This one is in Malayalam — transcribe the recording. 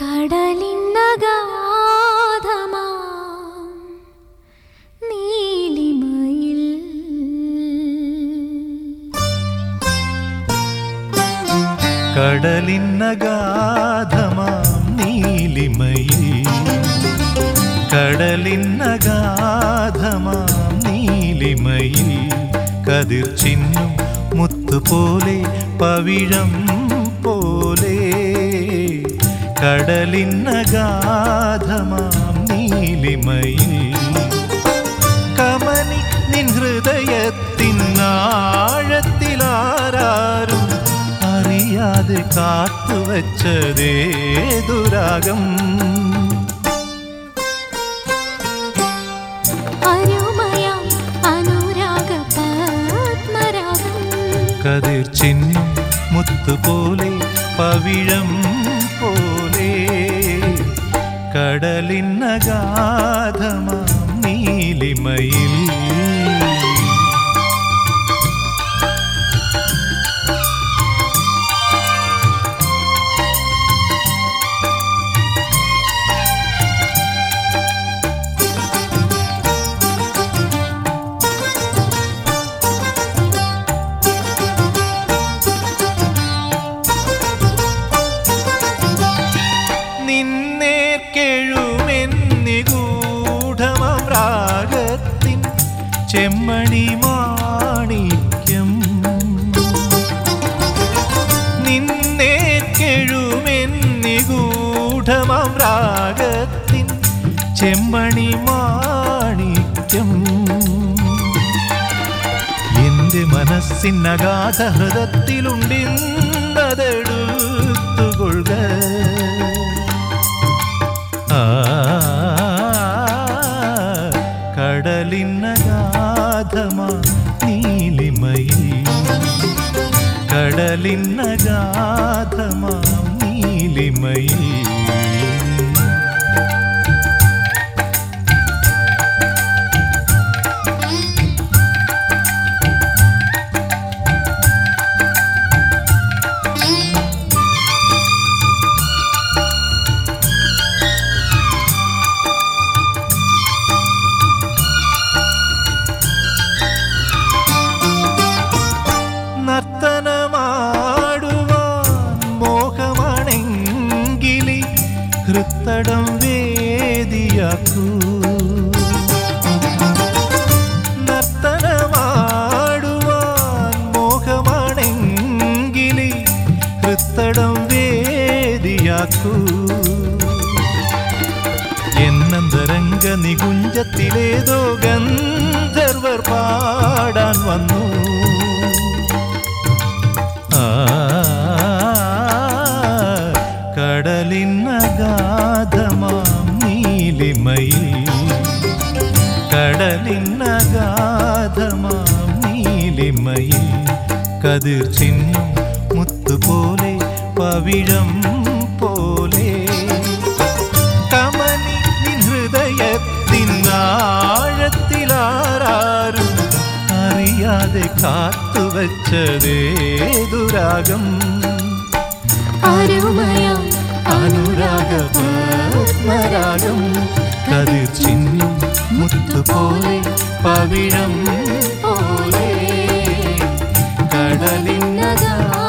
കടലിന്നഗാധമാം നീലിമയിൽ. കടലിന്നഗാധമാം നീലിമയിൽ. കടലിന്നഗാധമാം നീലിമയിൽ. കതിർ ചിന്നും മുത്തുപോലെ പവിഴം പോലെ. കടലിന്നഗാധമാം നീലിമയിൽ. കമനി നിൻ ഹൃദയത്തിൻ ആഴത്തിലാരാരും അറിയാതെ കാത്തുവച്ചതേ ദുരാഗം കതിർ ചിഹ്നം മുത്തുപോലെ പവിഴം കടലിന്നഗാധമാം നീലിമയിൽ ചെമ്മണി മാണിക്യം. എന്റെ മനസ്സിനഗാധ ഹൃദത്തിലുണ്ടിന്നതെടുത്തുകൊള്ളുക കടലിനഗാധമാ നീലിമയിൽ. കടലിനഗാധമാ നീലിമയിൽ. ഹൃത്തടം വേദിയാക്കൂ. നർത്തനമാടുവാൻ നികുഞ്ചത്തിലേതോ ഗന്ധർവർ പാടാൻ വന്നു. നീലിമയിൽ കടലിനഗാധമാം നീലിമയിൽ കതിർ ചിന്നും മുത്തുപോലെ പവിഴം പോലെ കമനി നിൻ അറിയാതെ കാത്തുവച്ചതേ അരുമയാ അരുമയാം അനുരാഗ പത്മരാഗം കതിർ ചിന്നും മുത്തുപോലെ പവിഴം പോലെ. കടലിനഗാധമാം